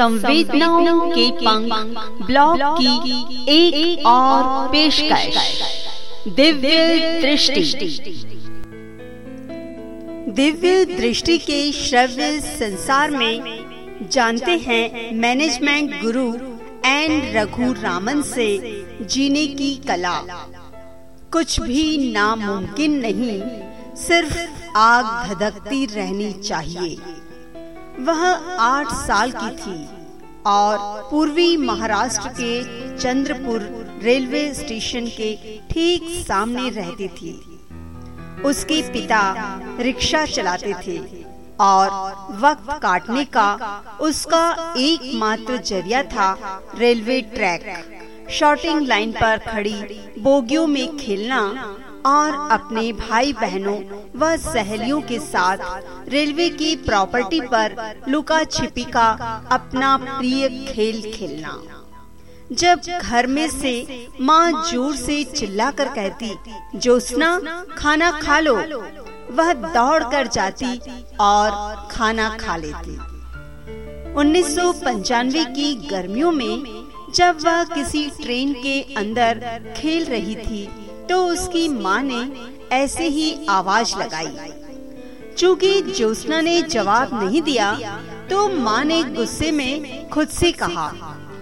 संवेदनाओं के पंख ब्लॉग की एक, एक और पेशकश। दिव्य दृष्टि। दिव्य दृष्टि के श्रव्य संसार में जानते हैं मैनेजमेंट गुरु एन रघु रामन से जीने की कला। कुछ भी नामुमकिन नहीं सिर्फ़ आग धधकती रहनी चाहिए। वह आठ साल की थी और पूर्वी महाराष्ट्र के चंद्रपुर रेलवे स्टेशन के ठीक सामने रहती थी। उसके पिता रिक्शा चलाते थे और वक्त काटने का उसका एकमात्र ज़रिया था रेलवे ट्रैक। शॉर्टिंग लाइन पर खड़ी बोगियों में खेलना और अपने भाई बहनों व सहेलियों के साथ रेलवे की प्रॉपर्टी पर लुका छिपी का अपना प्रिय खेल खेलना। जब घर में से माँ ज़ोर से चिल्लाकर कहती, जोस्ना, खाना खा लो। वह दौड़ कर जाती और खाना खा लेती। उन्नीस सौ पंचानवे की गर्मियों में जब वह किसी ट्रेन के अंदर खेल रही थी तो उसकी माँ ने ऐसे ही आवाज़ लगाई। चूँकि ज्योत्ना ने जवाब नहीं दिया तो माँ ने गुस्से में खुद से कहा,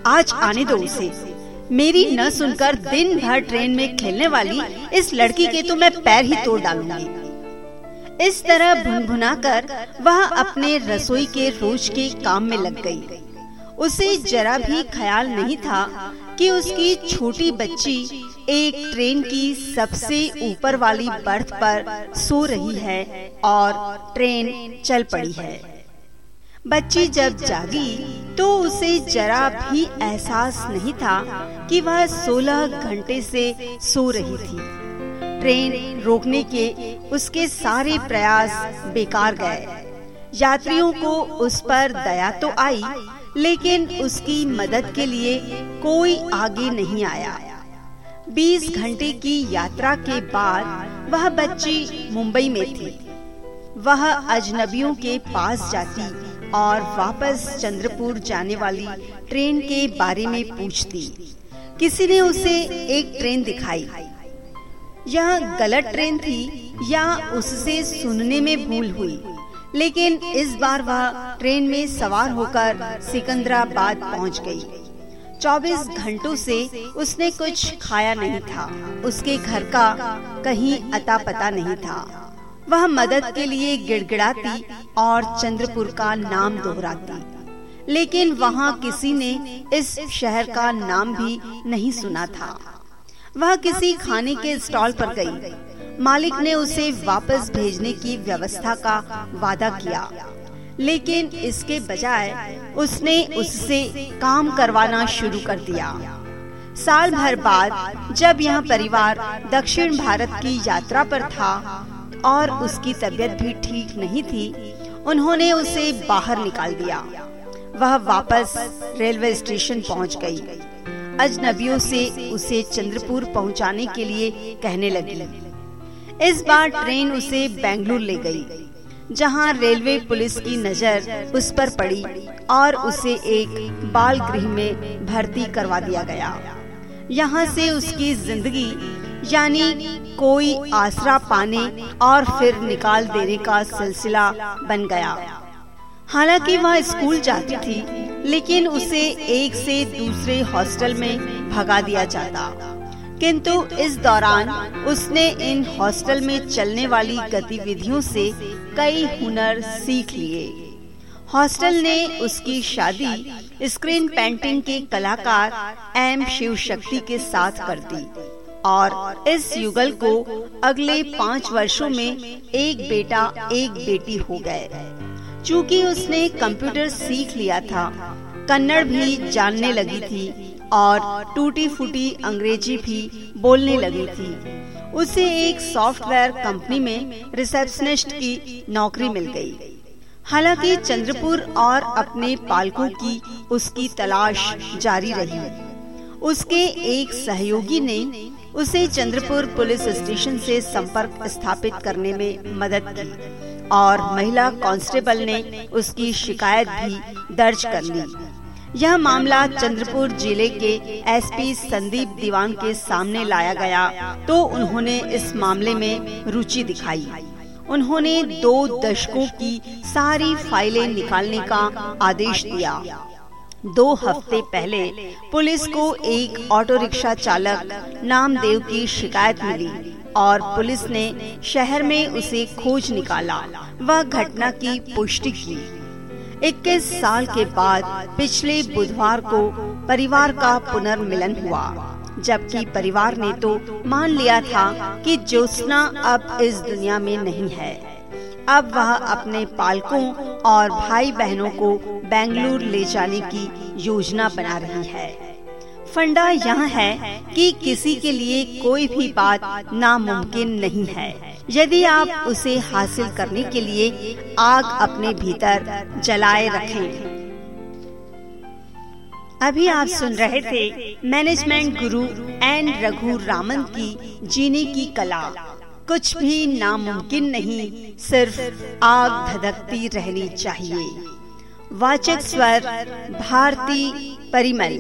आज आने दो उसे। मेरी न सुनकर दिन भर ट्रेन में खेलने वाली इस लड़की के तो मैं पैर ही तोड़ डालूँगी। इस तरह भुनभुना कर वह अपने रसोई के रोज के काम में लग गई। उसे जरा भी ख्याल नहीं था कि उसकी छोटी बच्ची एक ट्रेन की सबसे ऊपर वाली बर्थ पर सो रही है और ट्रेन चल पड़ी है। बच्ची जब जागी तो उसे जरा भी एहसास नहीं था कि वह 16 घंटे से सो रही थी। ट्रेन रोकने के उसके सारे प्रयास बेकार गए। यात्रियों को उस पर दया तो आई लेकिन उसकी मदद के लिए कोई आगे नहीं आया। 20 घंटे की यात्रा के बाद वह बच्ची मुंबई में थी। वह अजनबियों के पास जाती और वापस चंद्रपुर जाने वाली ट्रेन के बारे में पूछती। किसी ने उसे एक ट्रेन दिखाई। यह गलत ट्रेन थी या उससे सुनने में भूल हुई, लेकिन इस बार वह ट्रेन में सवार होकर सिकंदराबाद पहुँच गई। 24 घंटों से उसने कुछ खाया नहीं था। उसके घर का कहीं अता पता नहीं था। वह मदद के लिए गिड़गिड़ाती और चंद्रपुर का नाम दोहराती। लेकिन वहाँ किसी ने इस शहर का नाम भी नहीं सुना था। वह किसी खाने के स्टॉल पर गई। मालिक ने उसे वापस भेजने की व्यवस्था का वादा किया। लेकिन इसके बजाय उसने उससे काम करवाना शुरू कर दिया साल भर बाद जब यह परिवार दक्षिण भारत की यात्रा पर था और उसकी तबीयत भी ठीक नहीं थी, उन्होंने उसे बाहर निकाल दिया वह वापस रेलवे स्टेशन पहुँच गई। अजनबियों से उसे चंद्रपुर पहुँचाने के लिए कहने लगी इस बार ट्रेन उसे बेंगलुरु ले गई। जहाँ रेलवे पुलिस की नज़र उस पर पड़ी और उसे एक बाल गृह में भर्ती करवा दिया गया। यहाँ से उसकी ज़िंदगी, यानी कोई आसरा पाने और फिर निकाल देने का सिलसिला बन गया। हालाँकि वह स्कूल जाती थी, लेकिन उसे एक से दूसरे हॉस्टल में भगा दिया जाता। किंतु इस दौरान उसने इन हॉस्टल में चलने वाली गतिविधियों से कई हुनर सीख लिए। हॉस्टल ने उसकी शादी स्क्रीन पेंटिंग के कलाकार एम शिव शक्ति के साथ कर दी और इस युगल को अगले पाँच वर्षों में एक बेटा, एक बेटी हो गए। चूँकि उसने कंप्यूटर सीख लिया था, कन्नड़ भी जानने लगी थी और टूटी फूटी अंग्रेज़ी भी बोलने लगी थी। उसे एक सॉफ्टवेयर कंपनी में रिसेप्शनिस्ट की नौकरी मिल गई। हालाँकि चंद्रपुर और अपने पालकों की उसकी तलाश जारी रही। उसके एक सहयोगी ने उसे चंद्रपुर पुलिस स्टेशन से संपर्क स्थापित करने में मदद की और महिला कांस्टेबल ने उसकी शिकायत भी दर्ज कर ली। यह मामला चंद्रपुर ज़िले के एसपी संदीप दीवान के सामने लाया गया तो उन्होंने इस मामले में रुचि दिखाई। उन्होंने दो दशकों की सारी फाइलें निकालने का आदेश दिया। दो हफ़्ते पहले पुलिस को एक ऑटो रिक्शा चालक नामदेव की शिकायत मिली और पुलिस ने शहर में उसे खोज निकाला। व घटना की पुष्टि की। 21 साल के बाद पिछले बुधवार को परिवार का पुनर्मिलन हुआ। जबकि परिवार ने तो मान लिया था कि ज्योत्सना अब इस दुनिया में नहीं है। अब वह अपने पालकों और भाई बहनों को बेंगलुरु ले जाने की योजना बना रही है। फंडा यहाँ है कि किसी के लिए कोई भी बात नामुमकिन नहीं है। यदि आप उसे हासिल करने के लिए आग अपने भीतर जलाए रखें। अभी आप सुन रहे थे मैनेजमेंट गुरु एन रघु रामन की जीने की कला। कुछ भी नामुमकिन नहीं, सिर्फ़ आग धधकती रहनी चाहिए। वाचक स्वर, भारती परिमल।